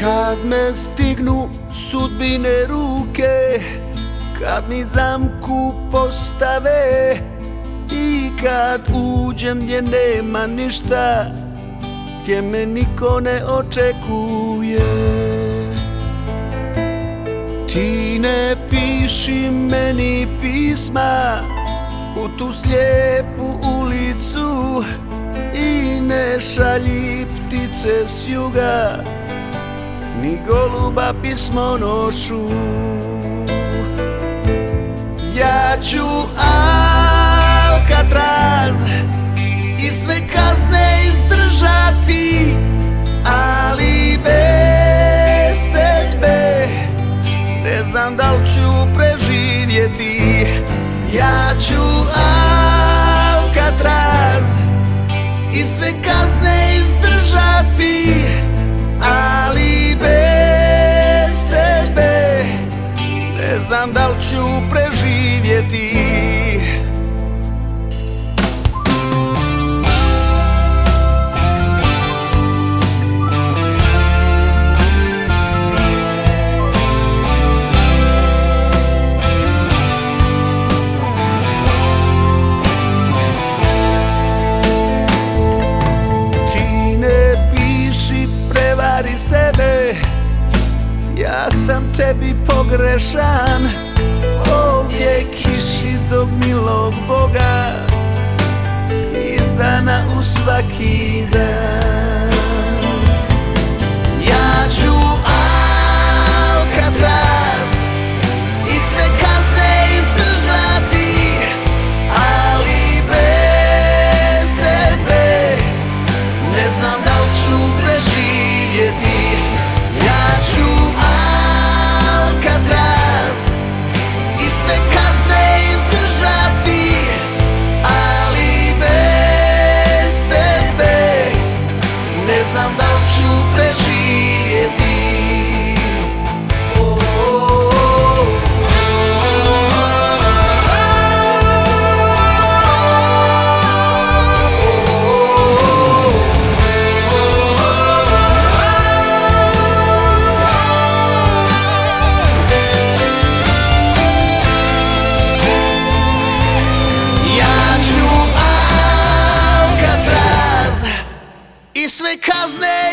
Kad me stignu sudbine ruke Kad mi zamku postave I kad uđem gdje nema ništa Gdje me niko ne očekuje. Ti ne piši meni pisma U tu slijepu ulicu I ne šalji ptice s juga Ni goluba pismo nošu. Ja ću Alcatraz I sve kazne izdržati Ali bez tebe Ne znam da li ću preživjeti. Ja ću Alcatraz I sve kazne izdržati znam da li ću preživjeti Sam tebi pogrešan. Ovdje kiši do milog Boga Alcatraz I sve kazne izdržati